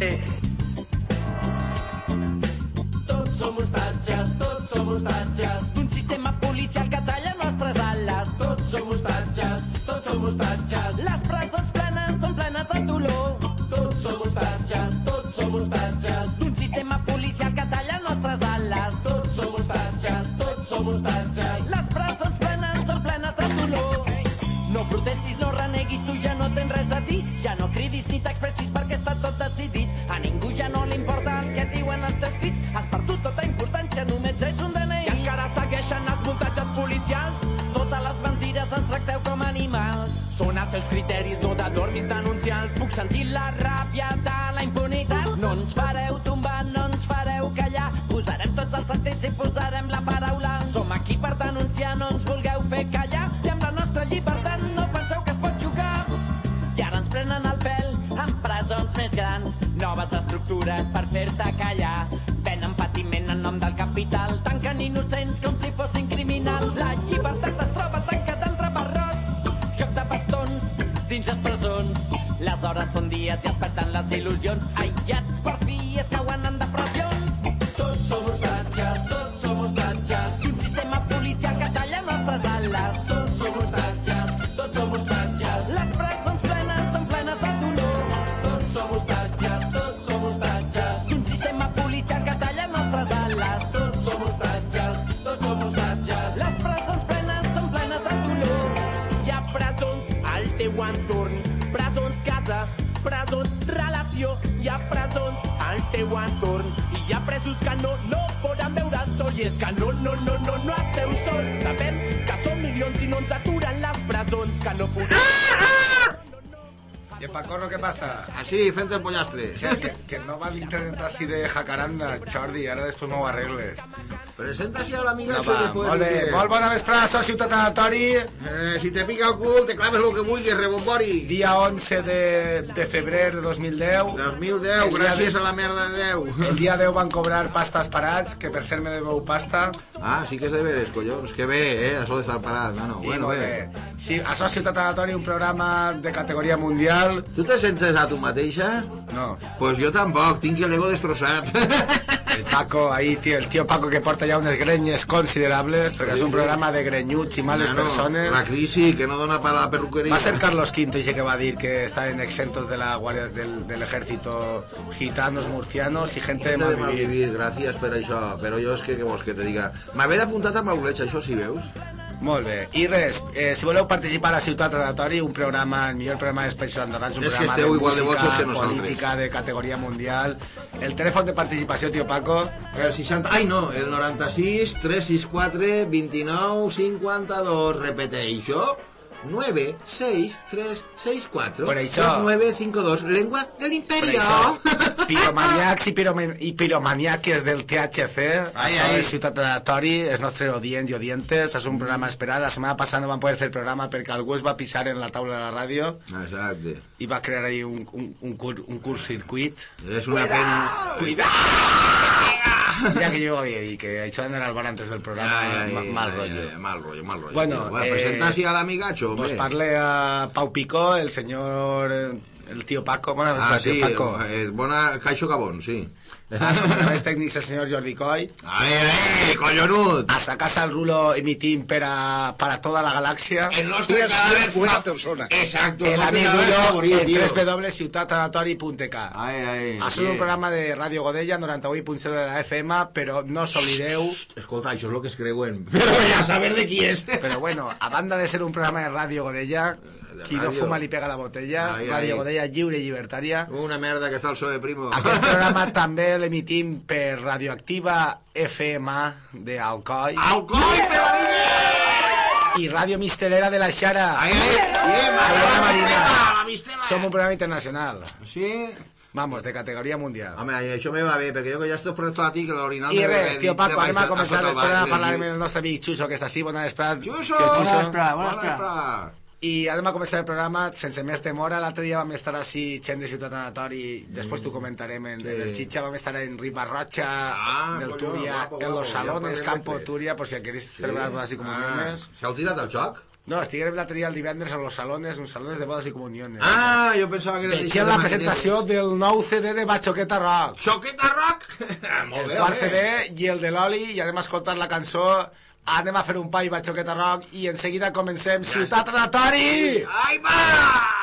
eh. El Pacorro què passa? Així, fent el pollastre. Que, que, que no va l'internet així de jacaranda, Jordi, ara després m'ho arregles. Presenta així a l'amiga No, això va, de poder molt bé, dir. molt bona vesprada, soci ciutat anatori. Eh, si te pica el cul, te claves el que vulguis, rebombori. Dia 11 de, de febrer de 2010. 2010, El gràcies de- a la merda de Déu. El dia 10 van cobrar pastas parats, que per ser me deveu pasta. Ah, sí que és de veres, collons. Que bé, eh? Això d'estar parat, no, no. I Bueno, bé. bé. Sí, això és Ciutat Anatori, un programa de categoria mundial. Tu te sents a tu mateixa? No, Pues jo tampoc, tinc el ego destrossat. el Paco, ahí, tío, el tío Paco que porta ja unes grenyes considerables, perquè és un programa de grenyuts i males Nano, persones. La crisi, que no dona para la perruquería. Va a ser Carlos V ese que va a decir que estaban exentos de la guardia del, del ejército gitanos, murcianos y gente de Gente de Malvivir. malvivir, gràcies per això. Però jo és que, vols que te diga? M'haver apuntat a Mauleig, això sí veus? Molt bé. I res, eh, si voleu participar a Ciutat Anatori, un programa, el millor programa dels països andorrans, un És que programa de igual de música, nosaltres. política, de categoria mundial. El telèfon de participació, tio Paco, El 60... Ai, no, el 96 364 29 52. Repeteixo. 9 6 3 6 4 Per això. 9 5 2 Lengua del per imperio piromaniacs i, piromen, i piromaniaques del THC, Ai, això ai. és Ciutat Anatori, els nostres odients i odientes, és un programa esperat. La setmana passada no vam poder fer el programa perquè algú es va pisar en la taula de la ràdio Exacte. i va crear ahí un, un, un, cur, un curt circuit. És una pena... Mira que jo havia dit que això d'anar al bar antes del programa, ma- mal ai, mal rollo, mal rollo. Bueno, bueno eh, presenta-s'hi a l'amigacho, Pues hombre. parle a Pau Picó, el señor, eh, el tío Paco, bueno, Ah, el tío sí, Paco. eh, bona... Caixo Gabón, sí. A los operadores técnicos el señor Jordi Coy. Ai, ai, collonut! Hasta casa el rulo emitim para, para toda la galaxia. El nostre cadàver buena fa- persona. Exacto, El cadàver yo favorit, en www.ciutatanatori.k. Ai, ai, Ha sigut un programa de Ràdio Godella, 98.0 de la FM, però no s'oblideu... Escolta, això és el que es creuen. Però ja saber de qui és. Però bueno, a banda de ser un programa de Ràdio Godella, qui no ràdio. fuma li pega la botella, Ai, Ràdio ai. Godella lliure i llibertària. Una merda que està al PSOE, primo. Aquest programa també l'emitim per Radioactiva FM d'Alcoi Alcoi, per la vinya! i Ràdio Mistelera de la Xara. Ai, ai, en la Marina. mistela. Som un programa internacional. Sí? Vamos, de categoria mundial. Home, això me va bé, perquè jo que ja estic prestat a ti, que l'orinal... I res, tio Paco, anem a començar el després a parlar amb el nostre amic Xuso, que està així. Bona vesprada. Xuso! Bona Xuso. Bona vesprada. I ara a començar el programa, sense més demora, l'altre dia vam estar així, gent de Ciutat Anatori, mm. després t'ho mm. comentarem, en, sí. en el Chicha, vam estar en Ribarrocha, ah, del bueno, Túria, guapo, guapo, en Los Salones, Campo Turia, per si queris sí. celebrar així com ah. S'ha tirat el joc? No, estiguem l'altre dia el divendres a los salones, uns salones de bodes i comuniones. Ah, jo pensava que... Veixem la presentació de... del nou CD de Bachoqueta Rock. Xoqueta Rock! Ah, molt el bé, quart CD i el de l'oli, i anem a escoltar la cançó anem a fer un pa i batxoqueta rock i en seguida comencem Ciutat Anatori! Ai, va!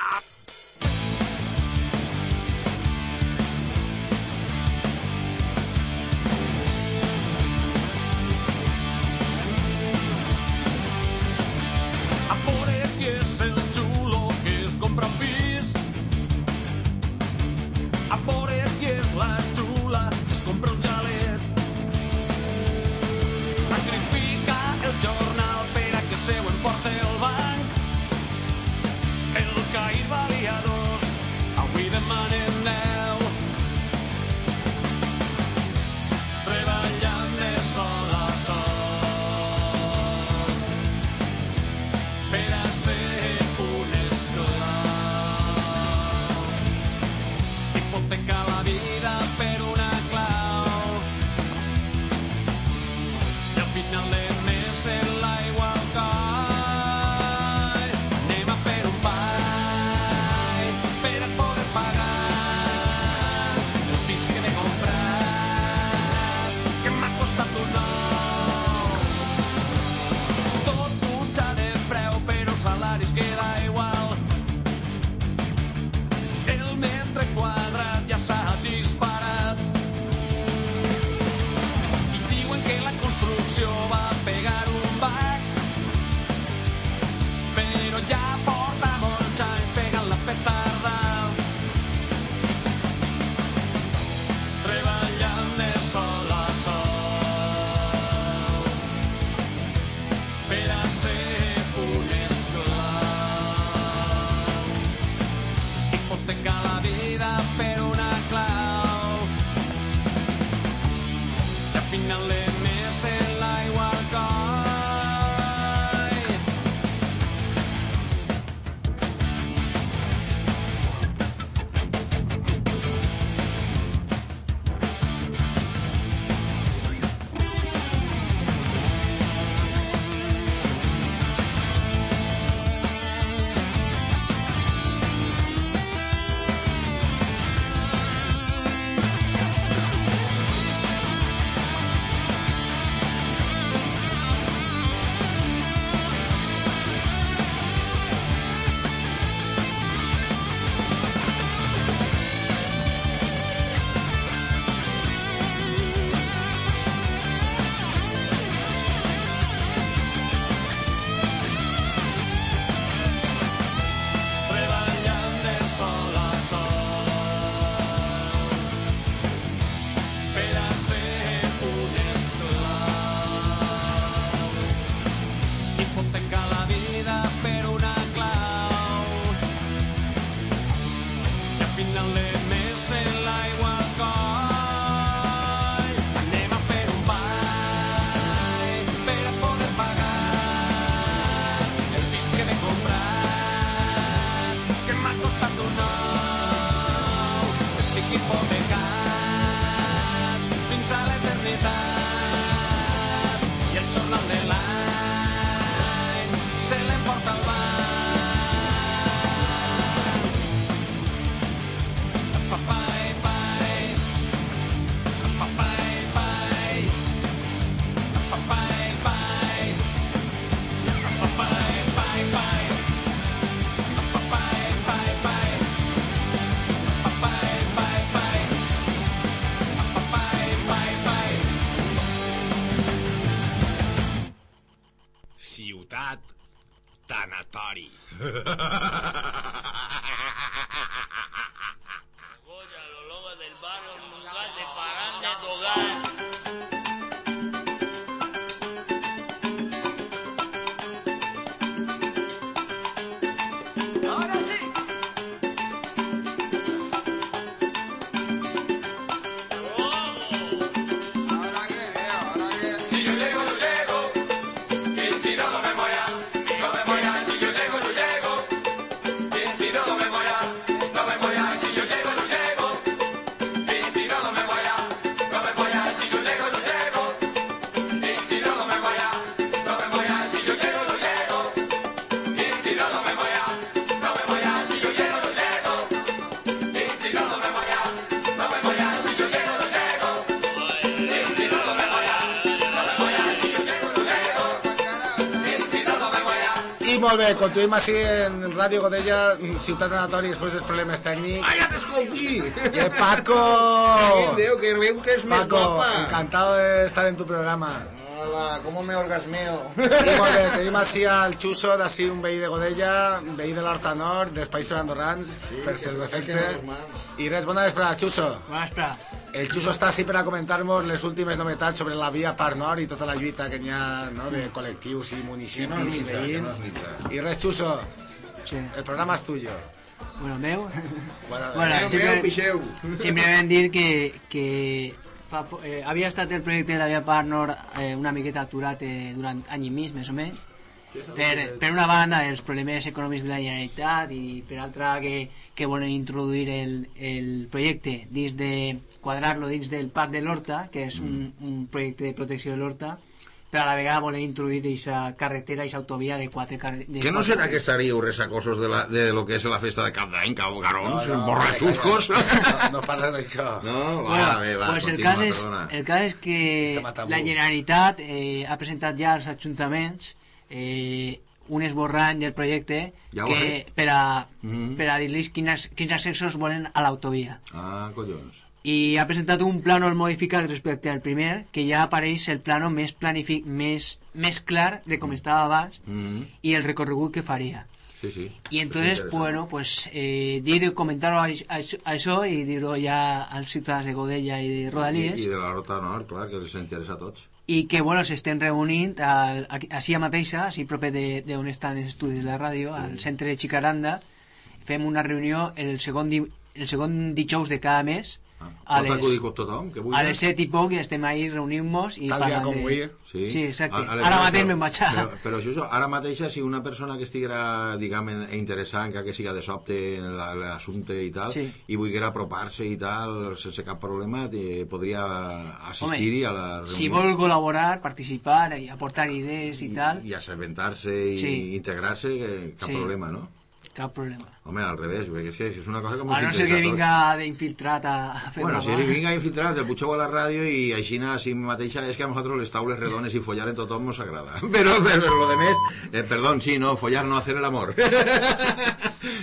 Continuem així en Ràdio Godella, Ciutat Anatori, després dels problemes tècnics. Ah, ja t'escolti! El Paco! Ai, Déu, que veu que és més Paco, guapa. encantado de estar en tu programa. Hola, com me orgasmeo. I molt bé, tenim així al Xuso, d'ací un veí de Godella, veí de l'Horta Nord, dels Països Andorrans, per ser defecte. I res, bona vesprada, Xuso. Bona vespre. El Xuso està així per a comentar-nos les últimes novetats sobre la via Parc Nord i tota la lluita que n'hi ha no, de col·lectius i municipis i veïns. I res, Xuso, Sí. el programa és tuyo. Bueno, meu. Bueno, Bueno, Meu, sempre- meu, pixeu. Simplement dir que, que fa, eh, havia estat el projecte de la Via Parc Nord eh, una miqueta aturat eh, durant any i mig, més o menys. Per, per una banda, els problemes econòmics de la Generalitat i per altra que, que volen introduir el, el projecte dins de quadrar-lo dins del Parc de l'Horta, que és un, un projecte de protecció de l'Horta, però a la vegada volen introduir aquesta carretera, aquesta autovia de quatre carreteres. Que no serà que estaríeu resacosos de, la, de lo que és la festa de Cap d'Any, cau garons, No, no, borratxuscos? No, no parles d'això. No, va, Bueno, bé, va, pues el cas, és, perdona. el cas és que la Generalitat eh, ha presentat ja als ajuntaments eh, un esborrany del projecte Ja que, per a, Mhm. per a dir-los quins, quins accessos volen a l'autovia. Ah, collons. I ha presentat un plànol modificat respecte al primer, que ja apareix el plànol més, planific, més, més clar de com estava abans Mm i el recorregut que faria. Sí, sí. Y entonces, Pues bueno, pues eh, dir, comentar-ho a, a, a això i dir-ho ja als ciutadans de Godella i de Rodalies I, I de la Rota Nord, clar, que els interessa a tots. i que bueno, s'estem reunint al, així a mateixa, així proper de- d'on estan els estudis de la ràdio, al centre de Xicaranda fem una reunió el segon, di, el segon dijous de cada mes Ah, a, pot les, acudir amb tothom, que vulgui. a les set i poc i estem ahí reunint-nos i Tal dia com de... avui. Sí, Sí, exacte. A- a les Ara mateix me'n vaig a... Però, però això, ara mateix, si una persona que estiguera, diguem, interessant, que siga de sobte en la- l'assumpte i tal, Sí. i volguera apropar-se i tal, sense cap problema, te, podria assistir-hi a la reunió. si vol col·laborar, participar i aportar idees i, tal, I assabentar-se i Sí. integrar-se, que- cap Sí. problema, no? Cap problema. Home, al revés, perquè és que és una cosa que A mos no ser que a vinga d'infiltrat a, a fer Bueno, si vinga infiltrat, el putxeu a la ràdio i així, així mateixa, és que a nosaltres les taules redones i follar en tothom nos agrada. Però, però, però lo de més, eh, perdón, sí, no, follar no, hacer el amor.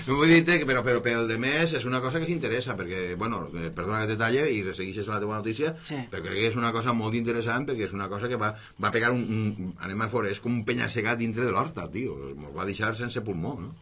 Vull dir que, però, però pel de més és una cosa que s'interessa, perquè, bueno, eh, perdona que te talle i resseguixes la teva notícia, Sí. però crec que és una cosa molt interessant perquè és una cosa que va, va pegar un, un anem a fora, és com un penya-segat dintre de l'horta, tio, ens va deixar sense pulmó, no?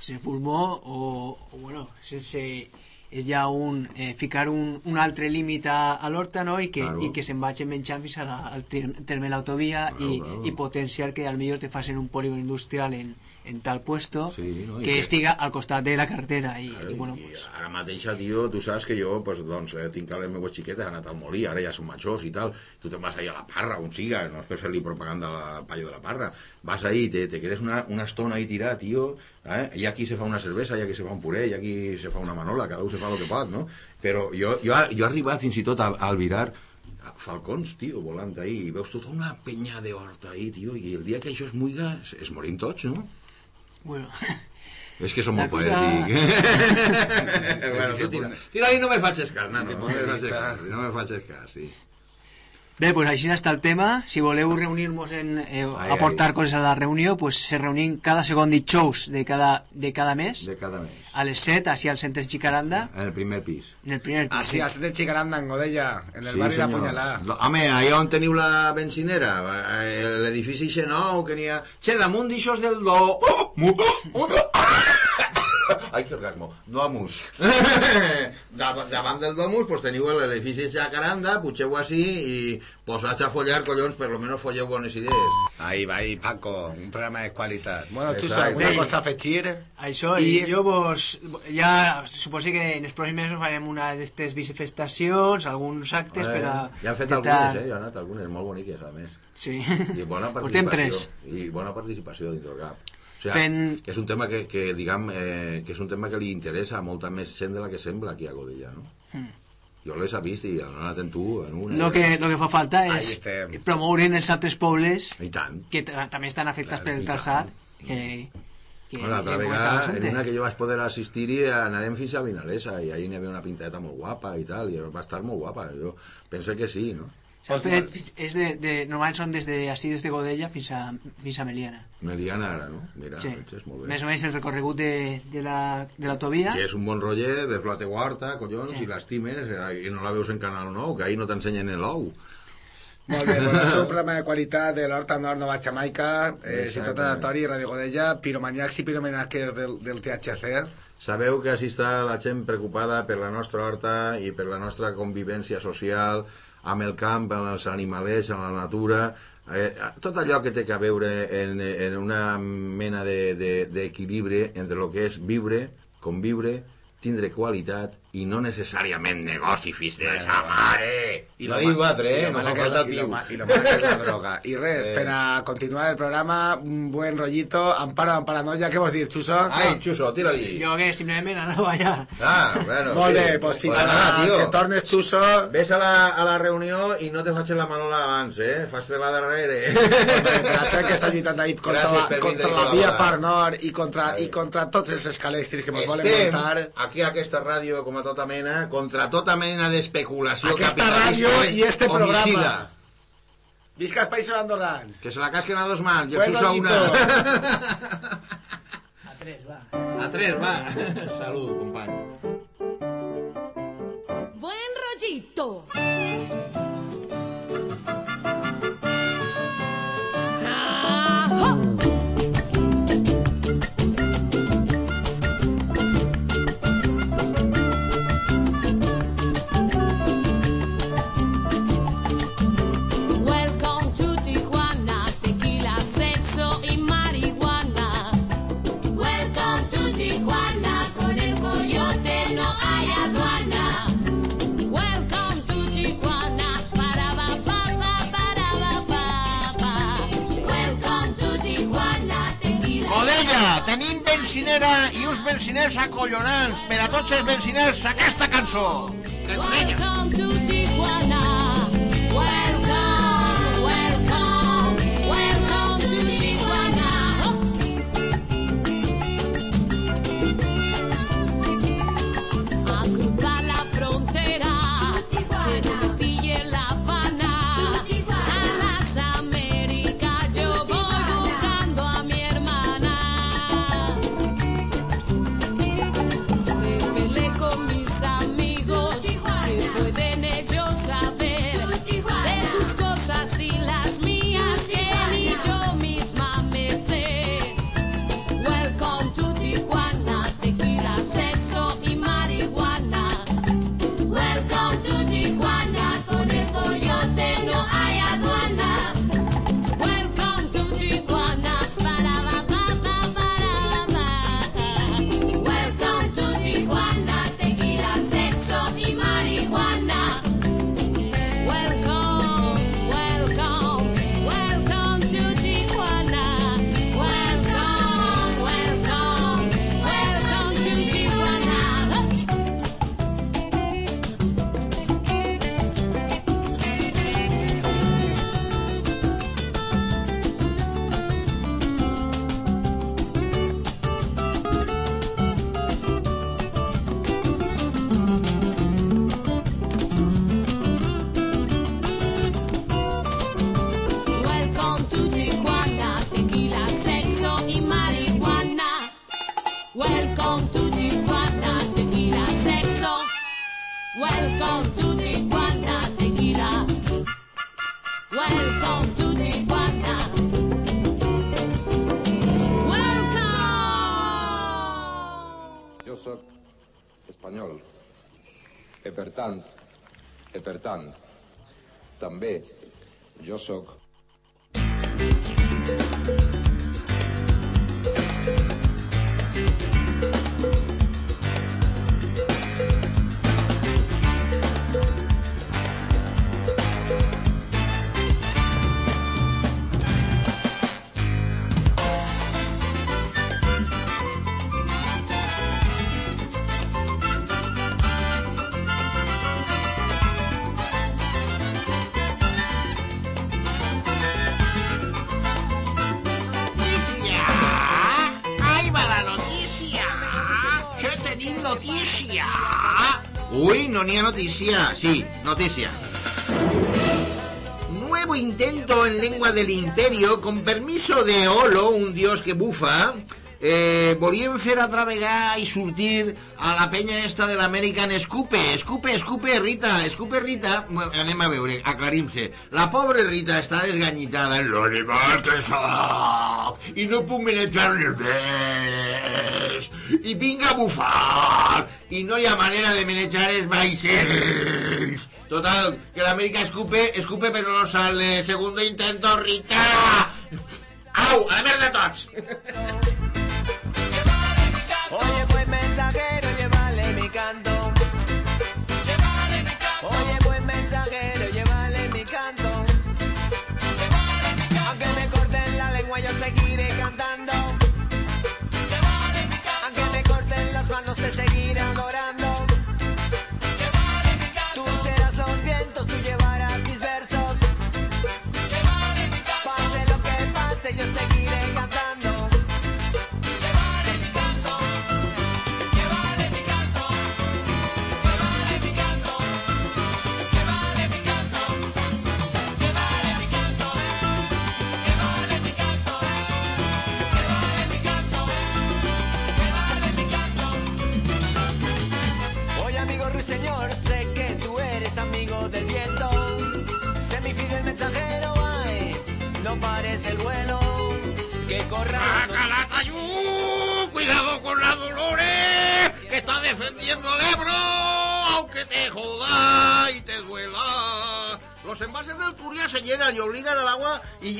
Sense pulmó o, o bueno, sense és ja un, eh, ficar un, un altre límit a, a l'horta no? I, que, Claro. i que se'n vagin menjant fins a la, al ter- terme de l'autovia Claro, i, claro. i potenciar que al millor te facin un polígon industrial en, en tal puesto Sí, no? I que, que- estiga al costat de la carretera i, Claro, i bueno, i pues, ara mateixa, tio, tu saps que jo, pues, doncs, eh, tinc les meves xiquetes, han anat al molí, ara ja són majors i tal, tu te'n vas ahir a la parra, on siga, no és per fer-li propaganda a la paio de la parra, vas ahí, te, te quedes una, una estona ahí tirat, tio, eh? hi ha qui se fa una cervesa, hi ha qui se fa un puré, hi ha qui se fa una manola, cada un se fa el que pot, no? Però jo, jo, jo he arribat fins i tot a, a albirar falcons, tio, volant ahí, i veus tota una penya de horta ahí, tio, i el dia que això es muiga, es, es morim tots, no? Bueno És que som molt cosa- poètic. bueno, tira. Tira i no me faig cas, nano. No me cas, no me faig cas, sí. Bé, pues així està el tema. Si voleu reunir-nos en eh, Ai, aportar ai. coses a la reunió, pues se reunim cada segon dijous de cada, de cada mes De cada mes. a les 7, així al centre Xicaranda, En el primer pis. en el primer pis. Así, así de Chicaranda, en Godella, en el barri La senyor. Punyalà. No, Home, allà on teniu la bencinera, eh, l'edifici xe nou, que n'hi ha... Xe, damunt d'aixòs del do... Oh, mu, oh, Ai, que orgasmo. Domus. Dav- Davant del domus, pues teniu l'edifici Jacaranda, putxeu així i posats a follar, collons, per lo menos folleu bones idees. Ahí va, ahí, Paco, un programa de qualitat. Bueno, tu alguna Bé. cosa a afegir? Això, I- i jo vos... Ja suposo que en els pròxims mesos farem una d'aquestes manifestacions, alguns actes per a... Ja han fet intentar- algunes, eh? Ja han anat algunes molt boniques, a més. Sí. I bona Portem participació. tres. I bona participació dintre del cap. O sigui, Fent- que és un tema que, que diguem, eh, que és un tema que li interessa a molta més gent de la que sembla aquí a Godella, no? Jo les he vist i han anat en tu, en una... Lo que, lo que fa falta Ahí és promoure en els altres pobles I tant. que ta- també estan afectats Clar, per i el tant. calçat que, que, Bueno, L'altra vegada, en una que jo vaig poder assistir-hi, anàrem fins a Vinalesa, i ahir n'hi havia una pintadeta molt guapa i tal, i va estar molt guapa. Jo penso que sí, no? S'ha fet, és de, de, normalment són des de, així, des de Godella fins a, fins a Meliana. Meliana ara, no? Mira, Sí. és molt bé. Més o menys el recorregut de, de la- de l'autovia. Que és un bon rotllet, de flota guarta, collons, Sí. i l'estimes, eh, i no la veus en Canal 9, que ahir no t'ensenyen l'ou. Molt bé, bueno, és un programa de qualitat de l'Horta Nord Nova Jamaica, eh, Ciutat Aleatori, Ràdio Godella, piromaniacs i piromenaques del, del THC. Sabeu que així està la gent preocupada per la nostra horta i per la nostra convivència social amb el camp, amb els animalets, amb la natura, eh, tot allò que té que veure en, en una mena de- de- d'equilibri de, entre el que és viure, conviure, tindre qualitat i no necessàriament negoci, fills de sa mare. I no batre, i eh? No que és falta la- el i lo piu. I lo mala que és la droga. I res, Eh. per a continuar el programa, un buen rollito, Amparo amb paranoia, què vols dir, Xuso? Ai, Xuso, tira-li. Jo que simplement anava allà. Ah, bueno, Molt bé, doncs fins Pues ara que tornes, Xuso. Ves a la, a la reunió i no te facis la manola abans, eh? Fas-te la darrere. Per la gent que està lluitant ahí contra Gràcies la, per contra la via. Par Nord i contra, i contra tots els escalextris que ens volen Estem muntar. aquí a aquesta ràdio, com a tota mena, contra tota mena d'especulació Aquesta capitalista ràdio i este homicida. programa. Visca els països andorrans. Que se la casquen a dos mans i Buen el Suso a una. A tres, va. A tres, va. Salut, company. Buen rollito. Bencinera i uns benciners acollonants per a tots els benciners aquesta cançó. Que Godella. Notícia! Ui, no n'hi ha notícia. Sí, notícia. intento en lengua del imperio, con permiso de Olo, un dios que bufa, eh, volíem fer atravegar i sortir a la penya esta de l'American Escupe. Escupe, escupe, Rita, escupe, Rita. Anem a veure. La pobra Rita està desganyitada l'animal que soc i no puc manejar-ne més. I vinc a bufar i no hi ha manera de manejar els vaixells. Total, que l'América escupe, escupe pero no sale. Segundo intento, Rita. Au, a la merda tots.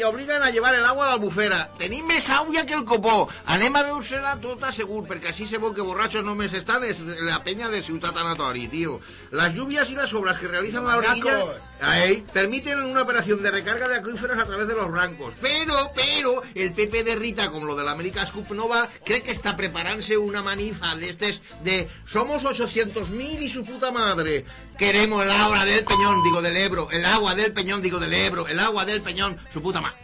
Y obligan a llevar el agua a la albufera. Tenim més àuia que el copó. Anem a veure-se-la tota segur, perquè així se veu que borrachos només estan és la penya de Ciutat Anatori, tío. Las lluvias y las obras que realizan la orilla. Ahí, permiten una operación de recarga de acuíferos a través de los blancos. Pero, pero, el PP de Rita, como lo de la América Scoop Nova, cree que está preparándose una manifa de estes de somos 800.000 y su puta madre. Queremos el agua del peñón, digo del Ebro. El agua del peñón, digo del Ebro. El agua del peñón, su puta madre.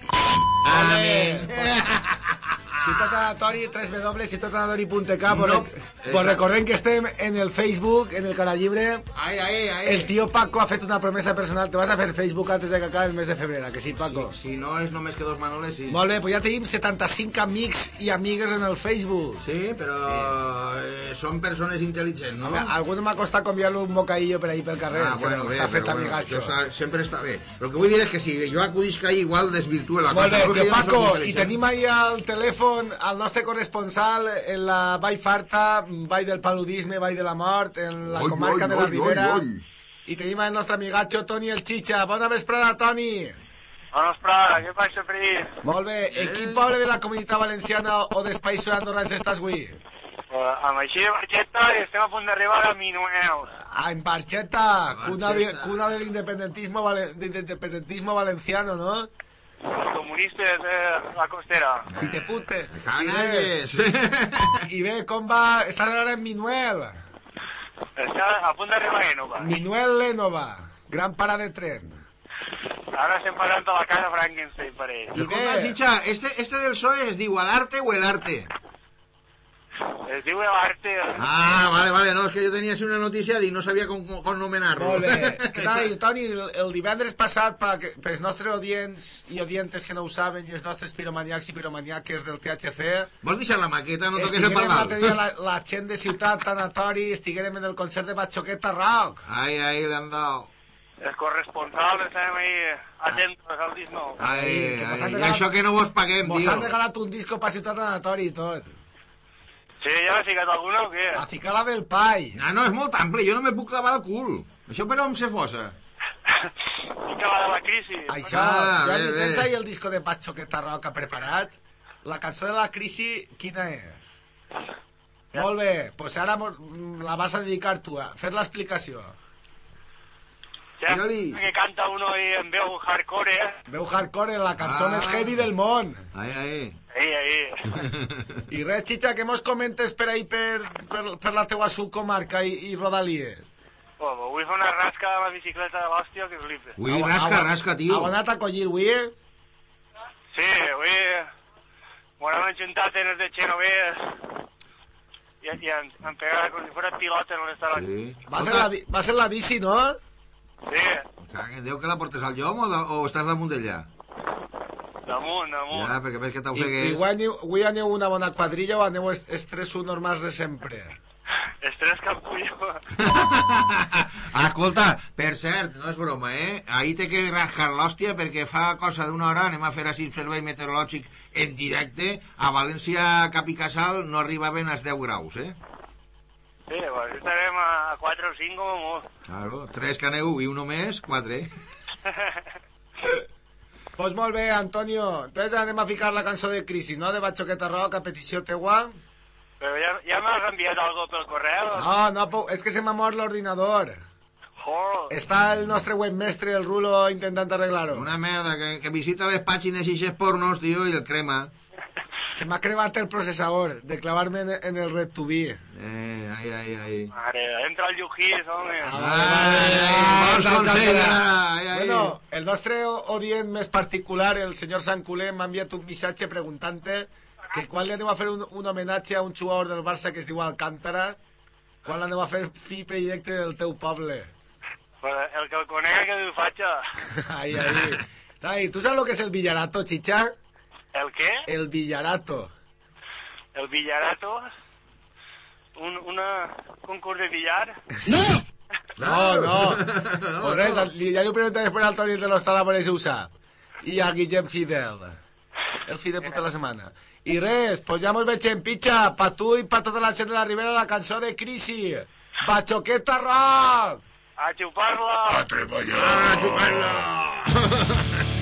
Amén. Ciutat Anatori, www.ciutatanatori.k pues, No, pues recordem que estem en el Facebook, en el canal llibre. Ahí, ahí, ahí. El tío Paco ha fet una promesa personal. Te vas a fer Facebook antes de que acabe el mes de febrero, ¿a que sí, Paco? Si no és només que dos manoles, sí. Molt bé, pues ja tenim 75 amics i amigues en el Facebook. Sí, però eh, són persones intel·ligents, no? A algú m'ha costat conviar-lo un bocadillo per ahí pel carrer, Ah, bueno, però bé, s'ha fet bueno, amigatxo. està, sempre està bé. El que vull dir és que si jo acudisc ahí, igual desvirtue la Molt cosa. bé, que jo no Paco, soc i tenim ahí al telèfon el nostre corresponsal en la Vall Farta, Vall del Paludisme, Vall de la Mort, en la Oi, comarca oi, de la oi, Ribera. oi, oi. I tenim el nostre amigatxo Toni el Chicha. Bona vesprada, Toni. Bona vesprada, què passa, Fredí? Molt bé, en quin poble de la comunitat valenciana o dels països andorrans estàs avui? Uh, amb així de Barxeta i estem a punt d'arribar a Minueus. Ah, en Barcheta, cuna, de- cuna del independentismo, vale- del independentismo valenciano, ¿no? Comunistes de la costera. Si te pute. Canalles. I bé, com va? Estàs ara en Minuel. Està a punt d'arribar a Ènova. Minuel Lénova, gran parada de tren. Ara estem parlant de la casa Frankenstein per ell. Escolta, Chicha, este, este del PSOE es diu Alarte o el Arte? Es diu l'arte... Ah, vale, vale, no, és que jo tenia així una notícia i no sabia com, com, com nomenar-lo. Molt bé. Què tal, Toni? El, el divendres passat, per, per els nostres audients i audientes que no ho saben, i els nostres piromaniacs i piromaniaques del THC, Vols deixar la maqueta? No toques el estiguérem l'altre dia pardal. la, la gent de Ciutat Tanatori, estiguérem en el concert de Batxoqueta Rock. Ai, ai, l'han dado. Els corresponsals estem ahí atentos al disc nou. Ai, ai, han i això que no vos paguem, tio. han regalat un disco per Ciutat Tanatori i tot. Sí, ja l'ha ficat alguna o què? A ficar la del pai. No, no, és molt ampli, jo no me puc clavar el cul. Això per on se fosa? Fica la de la crisi. Això, Ah, ja bé, tens ahí el disco de Batxoqueta Rock preparat? La cançó de la crisi, quina és? Molt bé, doncs ara mos- la vas a dedicar tu a fer l'explicació. Ja, que canta uno ahí en veu hardcore, eh? Veu hardcore, la cançó Ah. més heavy del món. Ai, ai. Ahí, ahí. I res, Chicha, què mos comentes per ahí per, per, per la teua subcomarca i, i rodalies? Oh, vull fer una rasca a la bicicleta de l'hòstia que flipes. Ui, rasca, rasca, tio. Ha anat a collir avui, eh? Sí, avui m'ho hem ajuntat en els de Genovés i, i han, han pegat com si fos pilota en l'estat. Sí. Va ser, la, va ser la bici, no? sí. Caga, Déu que la portes al llom o, de, o estàs damunt d'ella? Damunt, damunt. Ja, perquè veig que I, t'ofegues. i avui, aneu, avui aneu una bona quadrilla o aneu els, els tres un normals de sempre? Estrès capullo. Ah, escolta, per cert, no és broma, eh? Ahir té que rascar l'hòstia perquè fa cosa d'una hora anem a fer així un servei meteorològic en directe. A València, Cap i Casal, no arribaven als 10 graus, eh? Sí, pues estarem a 4 o 5 com a molt. Claro, tres que aneu i un més, quatre. Pues molt bé, Antonio. Entonces anem a ficar la cançó de Crisis, no? De Bachoqueta Rock, a petició teua. Però ja, ja m'has enviat algo pel correu? No, no, puc- és que se m'ha mort l'ordinador. Joder. Està el nostre webmestre, el Rulo, intentant arreglar-ho. Una merda, que, que visita les pàgines i xes pornos, tio, i el crema. Se m'ha cremat el processador de clavar-me en, en el Red to Be. Eh, ai, ai, ai. Mare, entra el Lluís, home. Bons consells, ai, ai. Bueno, el nostre odient més particular, el senyor Sant Culer, m'ha enviat un missatge preguntant-te que quan li anem a fer un, un homenatge a un jugador del Barça que es diu Alcántara, quan l'anem a fer fi predilecte del teu poble. El que el conega que li faig. Ai, ai. Ai, ¿tú sabes lo que es el villarato, chicha? El què? El villarato. El billarato? Un una concurs de billar? No, no. Pues res, li- ja li ho pregunta després al Toni de per si ho sap. I a Guillem Fidel. El fi de puta de la setmana. I res, pues ja mos veiem, pitxa, pa tu i pa tota la gent de la Ribera, la cançó de Crisi. Bachoqueta Rock! A xupar-la! A treballar! A xupar-la!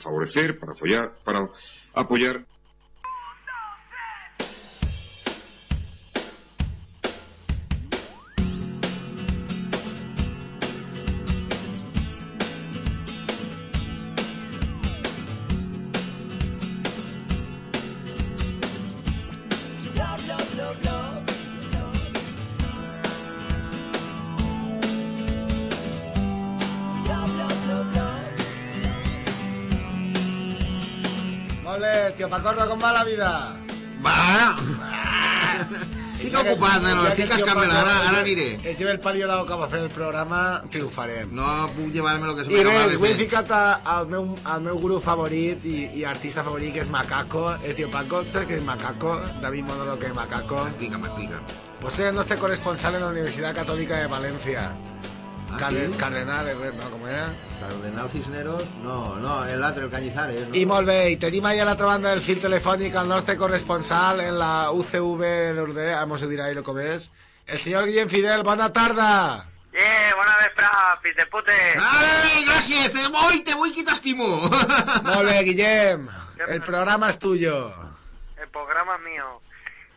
favorecer, para apoyar, para apoyar Tio Pacorro, com va la vida? Va! Estic ocupat, neno, estic cascant-me, ara, ara aniré. Es lleva el palio a la boca per fer el programa, triomfarem. No puc llevar-me el que se I m'acaba res, de ho he fer. ficat a- al meu, al meu grup favorit i, i artista favorit, que és Macaco. El tio Paco, ¿sabes qué es Macaco? David Monolo, que es Macaco. Explícame, explícame. Pues es nuestro corresponsal en la Universidad Católica de Valencia. Ah, Carden-? Cardenal, ¿no? ¿Cómo era? Cardenal Cisneros? No, no, el altre, el Cañizares, no? I molt bé, i tenim ahí a l'altra banda del fil telefònic el nostre corresponsal en la UCV de l'Ordre, vamos a dir ahí lo com és, el senyor Guillem Fidel, bona tarda! Eh, bona vesprada, fills de pute. ¡Ay, gracias! Te voy, te voy que t'estimo! Molt bé, Guillem, el programa es tuyo. El programa es mío.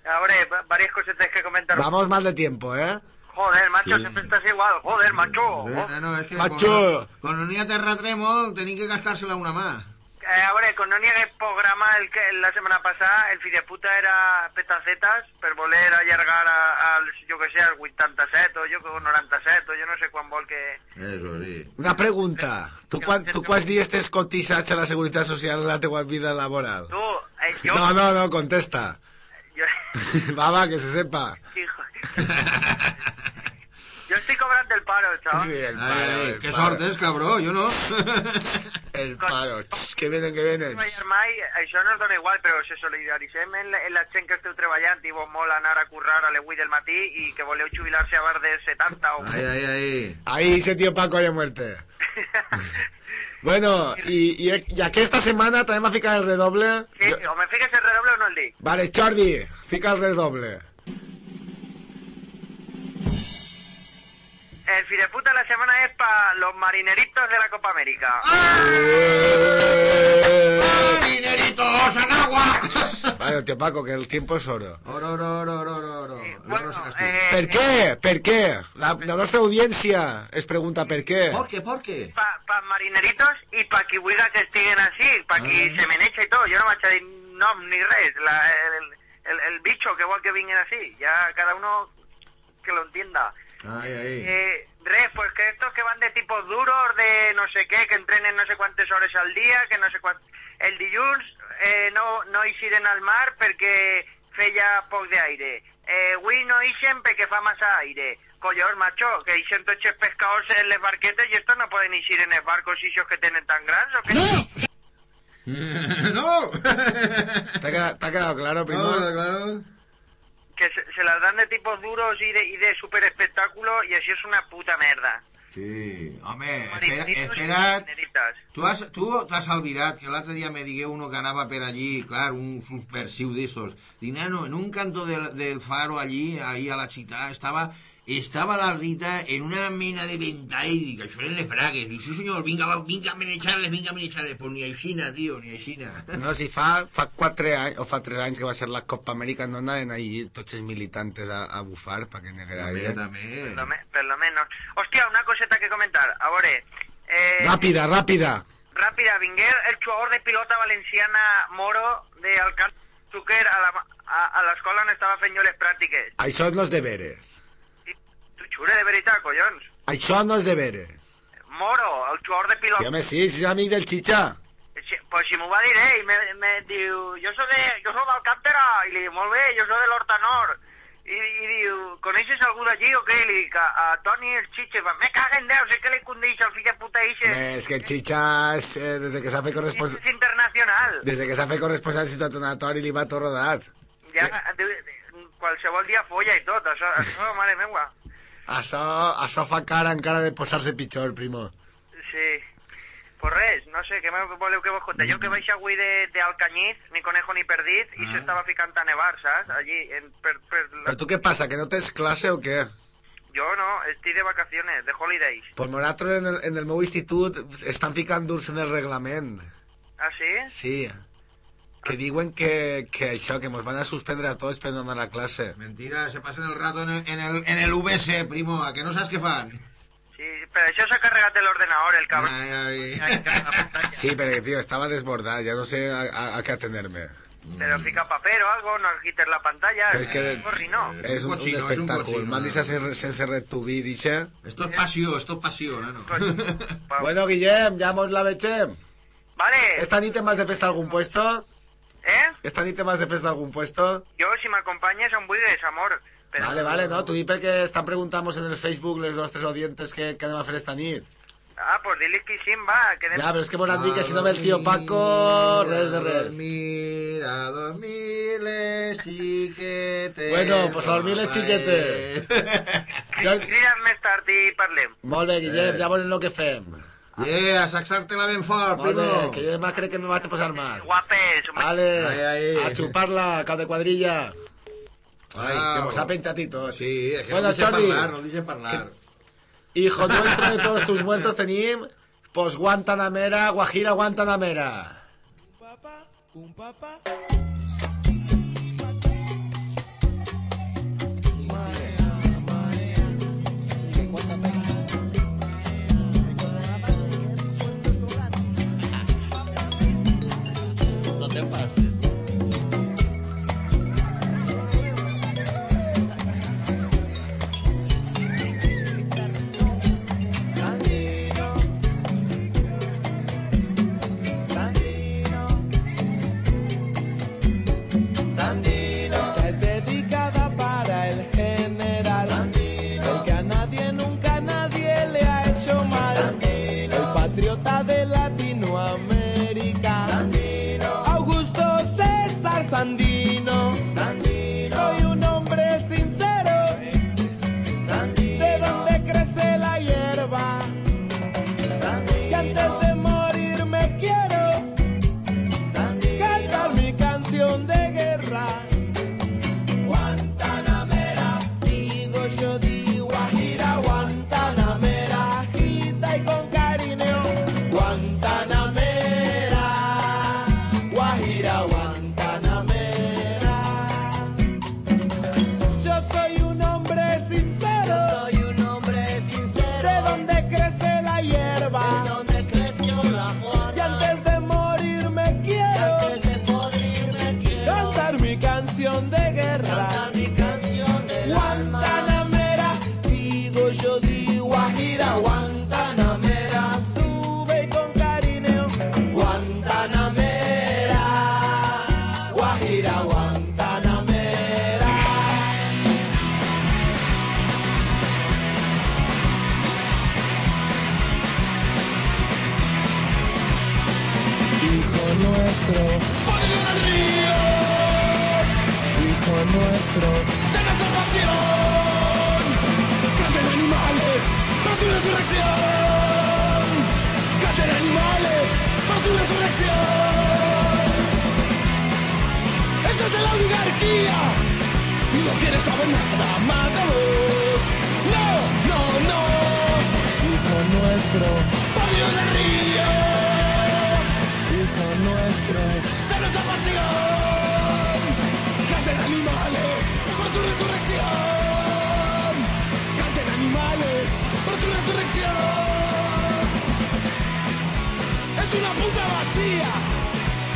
Ahora, va- varias cositas que comentar. Vamos mal de tiempo, ¿eh? Joder, macho, Sí. siempre estás igual. Joder, macho. No, es que Macho. Con, con un terratrèmol tenim que cascársela una mà. Eh, ahora, con no niegue programa el que la semana pasada, el fideputa era petacetas per voler allargar a- al, jo que sé, al 87 o jo que 97 o jo no sé quan vol que... Eso, sí. Una pregunta. Tu, quan, tu quants dies tens cotitzats a la Seguretat Social en la teua vida laboral? Tu, eh, jo... No, no, no, contesta. Jo, Va, va, que se sepa. hijo. jo estic cobrant el paro, chaval. Sí, el paro, ay, el qué paro. sortes, cabró, jo no. El paro. Que venen, que mai, això no es dona igual, però se solidaritzem en la, en la gent que esteu treballant i vos mola anar a currar a les 8 del matí i que voleu jubilar-se a bar de 70 o... Ay, ay, ay. Ahí ese tío Paco hay muerte. Bueno, y, y, y aquesta setmana també m'ha ficat el redoble. Sí, o me fiques el redoble o no el dic. Vale, Jordi, fica el redoble. El fideputa de la semana es para los marineritos de la Copa América. ¡Mineritos en agua! Vale, tío Paco, que el tiempo es oro. Oro, oro, oro, oro, oro, oro. Bueno, eh, Per què? Per què? La, la nostra audiència es pregunta per què. ¿Por qué, por qué? para pa marineritos y para que huiga que estiguen así, para que se menecha y todo. Yo no me he dir nom ni res. La, el, el, el bicho que vol que vinguen así. Ya cada uno que lo entienda. Ay, ay. Eh, res, pues que estos que van de tipos duros, de no sé qué, que entrenen no sé cuántas horas al día, que no sé cuánto... El dilluns eh, no, no eixiren al mar perquè feia poc d'aire. Eh, avui no ixen perquè fa massa aire. Collons, macho, que ixen tots els pescadors en les barquetes i estos no poden eixir en els barcos ixos que tenen tan grans, o què? ¡No! ¿Te ha quedado, te ha quedado claro, primo? No, claro. Que se, se las dan de tipos duros y de, y de super espectáculo y això és una puta merda. Sí, home, espera, espera't. Tu has, tu t'has albirat, que l'altre dia me digué uno que anava per allí, clar, un subversiu d'estos. Dic, nano, en un canto del, del faro allí, ahí a la ciutat, estava, estava la Rita en una mena de ventall, dic, això eren les fragues. Dic, sí senyor, vinga, va, vinga a menechar-les, vinga a menechar-les. Pues ni aixina, tio, ni aixina. No, si fa, fa 4 anys, o fa 3 anys que va ser la Copa Amèrica, no anaven ahí tots els militantes a, a bufar para que neguera També, també. Per lo, me, per lo menos. Hòstia, una coseta que comentar. A veure, eh, Ràpida, ràpida. ràpida, vingué el jugador de pilota valenciana Moro de Alcant Zucker a la- a, a l'escola on estava fent jo les pràctiques. Això no és deberes. Xure de veritat, collons. Això no és deberes. Moro, el jugador de pilota. Sí, home, sí, si és amic del Chicha. Sí, pues si m'ho va dir ell, me, me diu, jo soc de, jo soc d'Alcántara, i li dic, molt bé, jo soc de l'Hortanor. I, I diu, coneixes algú d'allí o què? I li dic, a, a Toni el Chiche, va, me caguen Déu, sé que li condeix al fill de puta ixe. Home, és que el Chicha, és, eh, des de que s'ha fet corresponsal... És internacional. Des de que s'ha fet corresponsal ciutat donatori li va tot rodat. Ja, diu, qualsevol dia folla i tot, això, això mare meua. Això, això fa cara encara de posar-se pitjor, primo. Sí. Pues res, no sé, què me voleu que vos conte? Jo que vaig avui de, de Alcañiz, ni conejo ni perdit, i s'estava ficant a nevar, saps? Allí, en, per, per la... Però tu què passa, que no tens classe o què? Jo no, estic de vacaciones, de holidays. Pues nosaltres en el, en el meu institut estan ficant durs en el reglament. Ah, sí? Sí. Que diuen que, que això, que ens van a suspendre a tots per no anar a clase. Mentira, se pasen el rato en el, en el, en el VS, primo, a que no saps què fan? Sí, però això s'ha carregat l'ordenador, el cabrón. Ai, ai. Sí, pero tío, estaba desbordado, ya no sé a, a- a qué atenerme. Pero fica papel o algo, no quites la pantalla. Pero es que no. es un, un cochino, es un espectáculo. cochino, M'han deixat sense, sense retubir, dice. Esto es pasión, esto es pasión, nano. Bueno, Guillem, ya mos la vechem. Vale. ¿Esta nit te más de festa algún puesto? ¿Eh? ¿Esta nit te más de algún puesto? Jo, si m'acompanyes, on vulguis, amor. Però... Vale, vale, no, tu di perquè estan preguntamos en el Facebook les nostres audientes que, que anem a fer esta nit. Ah, pues diles que sí, va. Que Ja, però és que m'ho han dit que si no ve el tío Paco, res de res. Mira, dormir les xiquetes. Bueno, pues a dormir les xiquetes. Crida't més tard i parlem. Molt bé, Guillem, ja veurem el que fem. Yeah, a sacsar-te-la ben fort, Molt bé, primo. que jo demà crec que me vaig a posar mal. Guapes. Vale, Ai, ai. a chuparla, cap de quadrilla. Ai, Ah, que mos ha penjat i tot. Sí, es que Bueno, no deixen Jordi. parlar, no deixen parlar. Hijo nuestro de todos tus muertos tenim, pues Guantanamera, Guajira Guantanamera. Un papá. No te até passa. Puta vacía.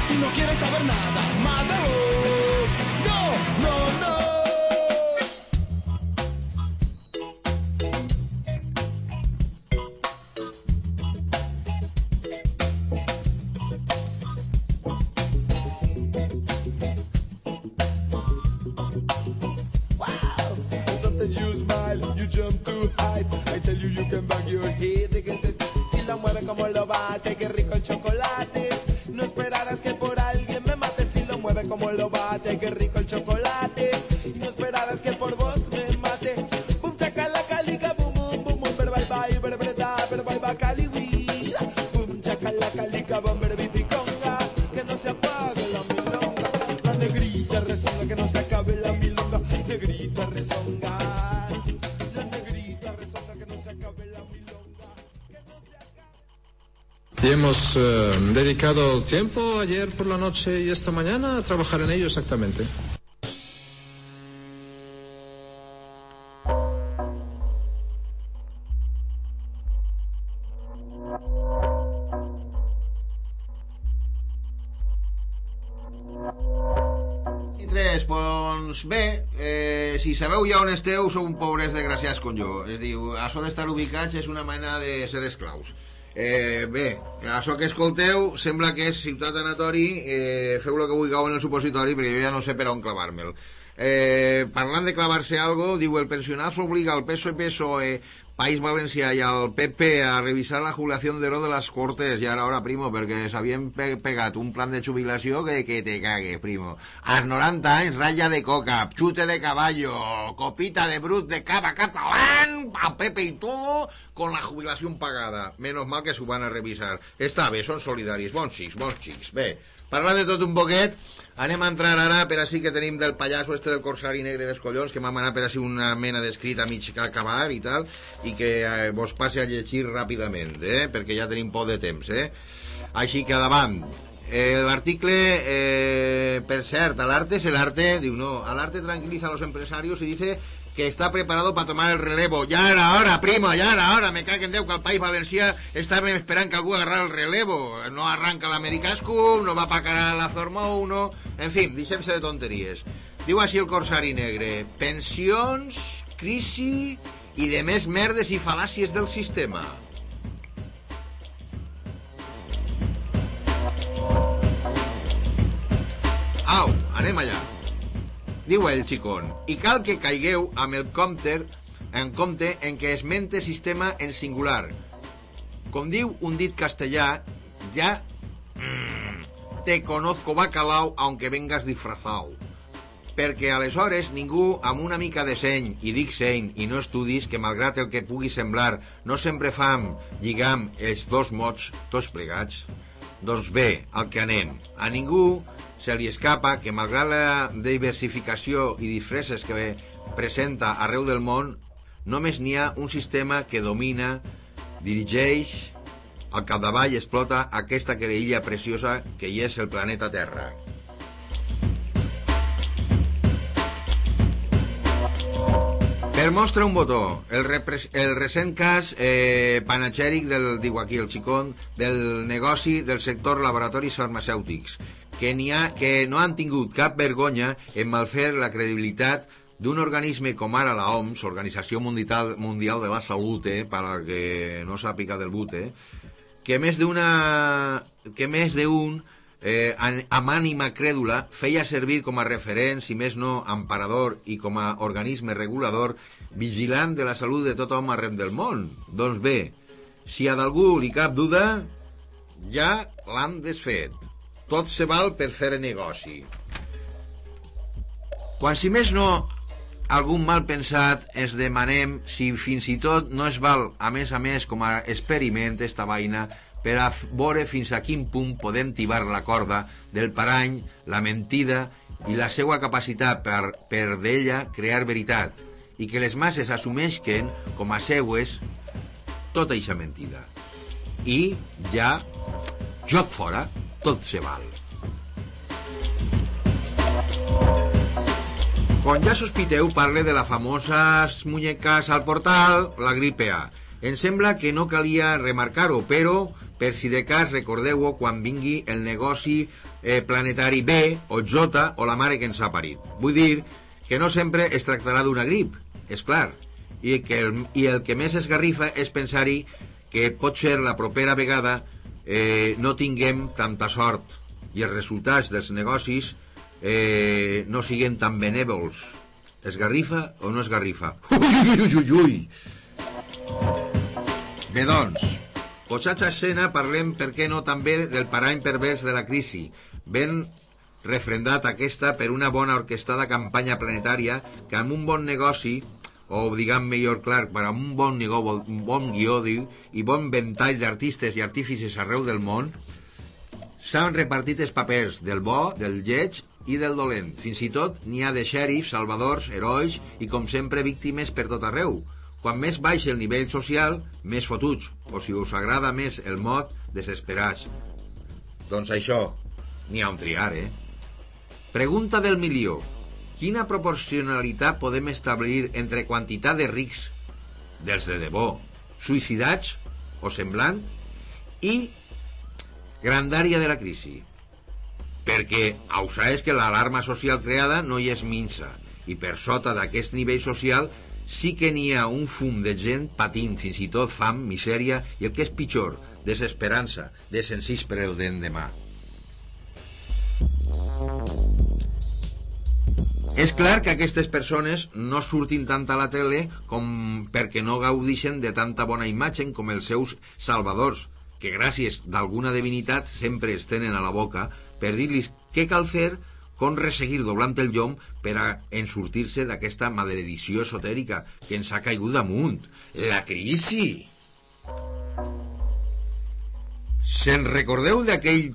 Y no quiere saber nada más de tiempo ayer por la noche y esta mañana a trabajar en ello exactamente. Doncs bé, eh, si sabeu ja on esteu, sou un pobres desgraciats com jo. És diu, això d'estar ubicats és una mena de ser esclaus. Eh, això que escolteu sembla que és ciutat anatori, eh, feu el que vulgueu en el supositori perquè jo ja no sé per on clavar-me'l. Eh, parlant de clavar-se algo, diu el pensionat s'obliga al PSOE, PSOE, País Valencià i al PP a revisar la jubilació d'ero de les Cortes i ara, ara, primo, perquè s'havien pe pegat un plan de jubilació que, que te cague, primo. Als 90 anys, ratlla de coca, chute de caballo, copita de brut de cava catalán, a Pepe y todo, con la jubilación pagada. Menos mal que s'ho van a revisar. Està bé, són solidaris, bons xics, bons xics. Bé, parlant de tot un poquet, anem a entrar ara per així que tenim del pallasso este del corsari negre dels collons, que m'ha manat per així una mena d'escrit a mig acabar i tal, i que eh, vos passe a llegir ràpidament, eh? perquè ja tenim por de temps. Eh? Així que davant, eh, l'article, eh, per cert, al arte es el arte, no, al arte a los empresarios y dice que está preparado para tomar el relevo. Ya era hora, primo, ya era hora. Me cago en Déu que el País Valencià estava esperant que algú agarrara el relevo. No arranca l'America's no va pa cara a la Fórmula 1... En fi, deixem-se de tonteries. Diu així el Corsari Negre. Pensions, crisi i de més merdes i fal·làcies del sistema. Au, anem allà. Diu el xicón, i cal que caigueu amb el compte en compte en què esmente sistema en singular. Com diu un dit castellà, ja mm, te conozco bacalao aunque vengas disfrazado. Perquè aleshores ningú amb una mica de seny, i dic seny i no estudis, que malgrat el que pugui semblar, no sempre fam, lligam els dos mots tots plegats, doncs bé, al que anem. A ningú se li escapa que malgrat la diversificació i disfresses que presenta arreu del món, només n'hi ha un sistema que domina, dirigeix, al capdavall explota aquesta querella preciosa que hi és el planeta Terra. Per mostra un botó, el, el recent cas eh, panagèric del, diu aquí el xicón, del negoci del sector laboratoris farmacèutics, que, ha, que no han tingut cap vergonya en malfer la credibilitat d'un organisme com ara la OMS, Organizació Mundial, Mundial de la Salut, eh, para que no sàpiga del bute, que més d'una que més d'un eh, amb ànima crèdula feia servir com a referent, si més no amparador i com a organisme regulador vigilant de la salut de tothom arreu del món. Doncs bé, si a d'algú li cap duda, ja l'han desfet. Tot se val per fer negoci. Quan si més no algun mal pensat ens demanem si fins i tot no es val a més a més com a experiment esta vaina per a veure fins a quin punt podem tibar la corda del parany, la mentida i la seva capacitat per, per d'ella crear veritat i que les masses assumeixen com a seues tota eixa mentida. I ja, joc fora, tot se val. Quan ja sospiteu, parle de la famosa muñecas al portal, la gripe A. Em sembla que no calia remarcar-ho, però, per si de cas, recordeu-ho quan vingui el negoci eh, planetari B o J o la mare que ens ha parit. Vull dir que no sempre es tractarà d'una grip, és clar, i, que el, i el que més esgarrifa és pensar-hi que pot ser la propera vegada eh, no tinguem tanta sort i els resultats dels negocis eh, no siguin tan benèvols. Esgarrifa o no esgarrifa? Ui, ui, ui, ui. Bé, doncs, posats a escena parlem, per què no, també del parany pervers de la crisi, ben refrendat aquesta per una bona orquestada campanya planetària que amb un bon negoci o diguem millor clar, per amb un bon, nego, un bon guió diu, i bon ventall d'artistes i artífices arreu del món, s'han repartit els papers del bo, del lleig i del dolent. Fins i tot n'hi ha de xèrifs, salvadors, herois i, com sempre, víctimes per tot arreu. Quan més baix el nivell social, més fotuts. O si us agrada més el mot, desesperats. Doncs això, n'hi ha un triar, eh? Pregunta del milió. Quina proporcionalitat podem establir entre quantitat de rics, dels de debò, suïcidats o semblant, i grandària de la crisi? Perquè ausa és que l'alarma social creada no hi és minsa i per sota d'aquest nivell social sí que n'hi ha un fum de gent patint fins i tot fam, misèria i el que és pitjor, desesperança, desencís per el d'endemà. És clar que aquestes persones no surtin tant a la tele com perquè no gaudixen de tanta bona imatge com els seus salvadors, que gràcies d'alguna divinitat sempre es tenen a la boca per dir-los què cal fer com resseguir doblant el llom per a en sortir-se d'aquesta maledició esotèrica que ens ha caigut damunt. La crisi! Se'n recordeu d'aquell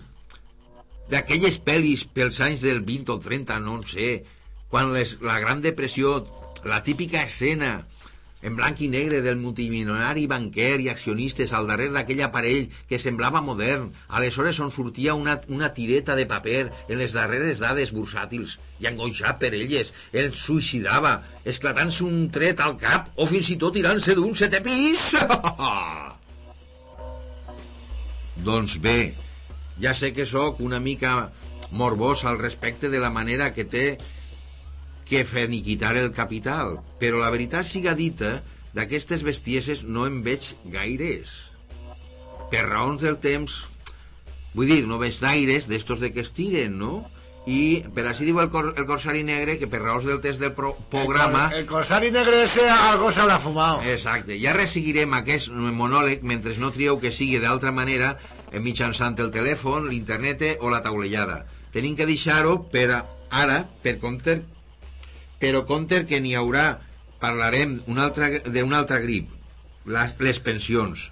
d'aquelles pel·lis pels anys del 20 o 30, no en sé, quan les, la Gran Depressió, la típica escena en blanc i negre del multimilionari banquer i accionistes al darrere d'aquell aparell que semblava modern, aleshores on sortia una, una tireta de paper en les darreres dades bursàtils i angoixat per elles, el suïcidava, esclatant-se un tret al cap o fins i tot tirant-se d'un setè pis. doncs bé, ja sé que sóc una mica morbós al respecte de la manera que té que feniquitar el capital, però la veritat siga dita, d'aquestes bestieses no en veig gaires. Per raons del temps, vull dir, no veig gaires d'estos de que estiguen, no? I per així diu el, cor, el Corsari Negre que per raons del test del pro, programa... El, el Corsari Negre ese algo s'haurà fumat. Exacte. Ja resseguirem aquest monòleg mentre no trieu que sigui d'altra manera mitjançant el telèfon, l'internet o la taulellada. Tenim que deixar-ho per a, ara, per compte però compte que n'hi haurà, parlarem d'un altre, d'un altre grip, les, les pensions.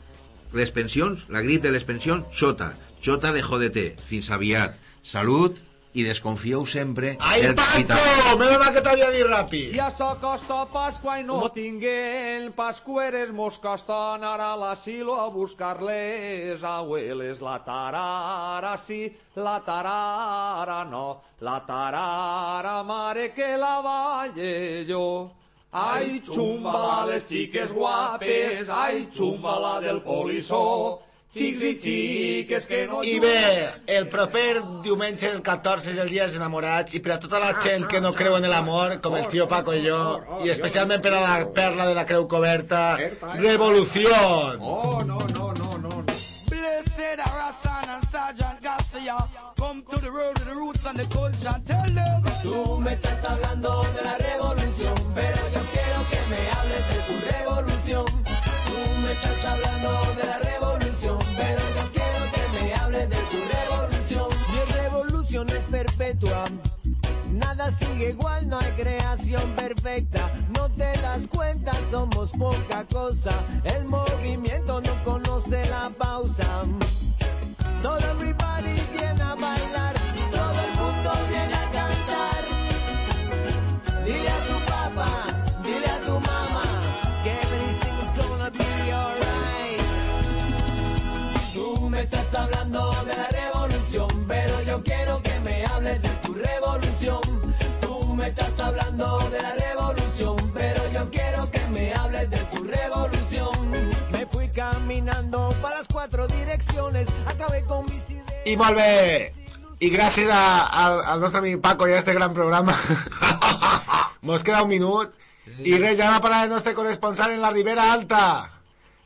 Les pensions, la grip de les pensions, xota, xota de jodete. Fins aviat. Salut i desconfieu sempre Ai, del Paco! capital. Me dona que t'havia dit ràpid. Ja s'acosta Pasqua i no tinguem pascueres mosques tan ara a l'asilo a buscar-les abueles. La tarara sí, la tarara no, la tarara mare que la balle jo. Ai, xumbala les xiques guapes, ai, xumbala del polissó, xics i xiques que no I bé, el proper diumenge, el 14, és el dia dels enamorats, i per a tota la gent que no creu en l'amor, com el tio Paco i jo, i especialment per a la perla de la creu coberta, revolució! Oh, no, no, no, no. Blessed are Hassan and Sergeant Garcia. Come to the road of the roots and the culture. Tell them. Tú me estás hablando de la revolución, pero yo quiero que me hables de tu revolución. Tú me estás hablando de la revolución, pero yo quiero que me hables de tu revolución. Mi revolución es perpetua. Nada sigue igual, no hay creación perfecta. No te das cuenta, somos poca cosa. El movimiento no conoce la pausa. Todo everybody viene a bailar, todo el mundo viene a cantar. Dile me estás hablando de la revolución, pero yo quiero que me hables de tu la para molt bé! I gràcies a, a, al nostre amic Paco i a este gran programa. Mos queda un minut. I res, ja anem a parar el nostre corresponsal en la Ribera Alta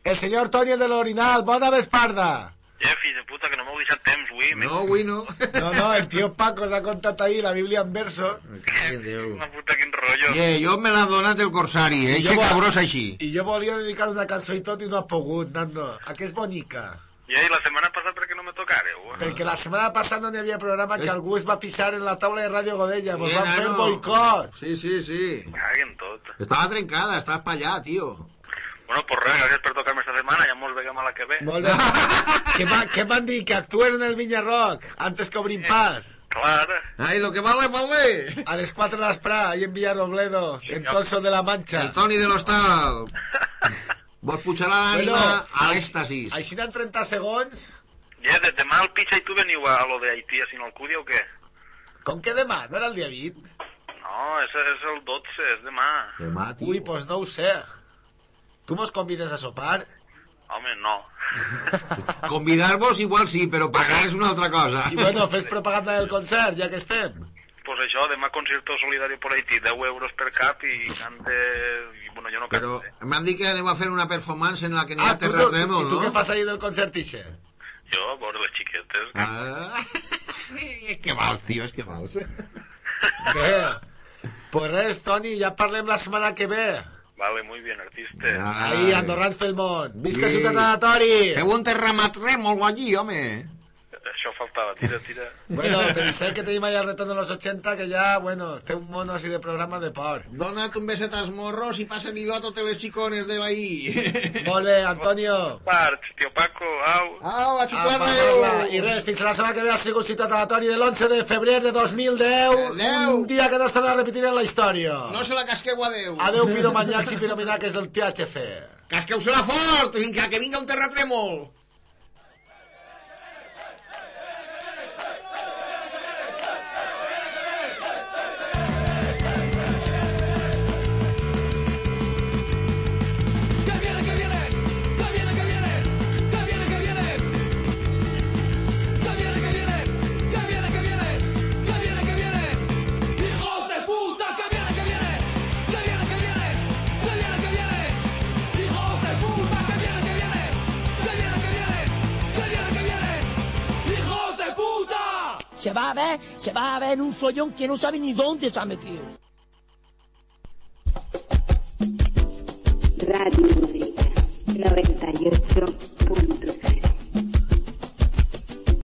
el senyor Toni de l'Orinal, bona vesparda Eh, fill de puta, que no m'heu deixat temps, avui. No, avui no. no, no, el tio Paco s'ha contat ahí la Bíblia en verso Una puta, quin rotllo. Eh, jo me l'ha donat el Corsari, eh? Eixe cabrós així. i jo volia dedicar una cançó i tot i no ha pogut, Nando a què és bonica? I ahir, la setmana passada, per què no me tocareu? Perquè la setmana passada no hi havia programa que algú es va pixar en la taula de Ràdio Godella. Vos Eh, van fer boicot. Sí, sí, sí. Caguen tot. Estava trencada, estàs pa allà, tio. Bueno, pues res, gràcies per tocar-me esta setmana, ja mos veiem a la que ve. Molt bé. què m'ha- què m'han dit? Que actues en el Vinya Rock antes que obrim pas. Clar. Ai, lo que vale, vale. A les 4 de l'esprà, ahí en Villarrobledo, en Toso de la Mancha. El Toni de l'Hostal. Vos pujarà l'ànima Bueno, a l'èxtasis. Així en 30 segons... Ja, de demà al Pitxa i tu veniu a, a lo de Haití a Sinalcúdia o què? Com que demà? No era el dia 20? No, és, és el 12, és demà. Demà, Ui, pues no ho sé. Tu mos convides a sopar? Home, no. Convidar-vos igual sí, però pagar és una altra cosa. I bueno, fes propaganda del concert, ja que estem. Pues això, demà concierto solidario por Haití, 10 euros per cap i cante... I, bueno, jo no Però canto. m'han dit que aneu a fer una performance en la que n'hi Ah, ha tu, terratrèmol, I tu no? què fas ahir del concert, ixe? Jo, a veure les xiquetes. Ah, que vals, tio, és que vals. Bé, pues res, Toni, ja parlem la setmana que ve. Vale, muy bien, artista. Ahí, andorrans pel món. Visca Sí. Ciutat Anatori! Feu un terratrèmol allí, home. Això faltava, tira, tira. Bueno, pensé que tenim allà el retorn de los 80, que ja, bueno, té un mono así de programa de por. Dona't un beset als morros i passa l'hilo a totes les xicones de l'ahir. Molt bé, Antonio. Parts, tio Paco, au. Au, a A xupar parlar-la. I res, fins a la setmana que ve ha sigut Ciutat Anatori de l'11 de febrer de 2010. Deu. Un dia que no es torna a repetir en la història. No se la casqueu a Déu. Adeu, piromanyacs i pirominaques del THC. Casqueu-se-la fort, vinga, que vinga un terratrèmol. Se va a ver, se va a ver en un follón que no sabe ni dónde se ha metido. Radio Música 98.0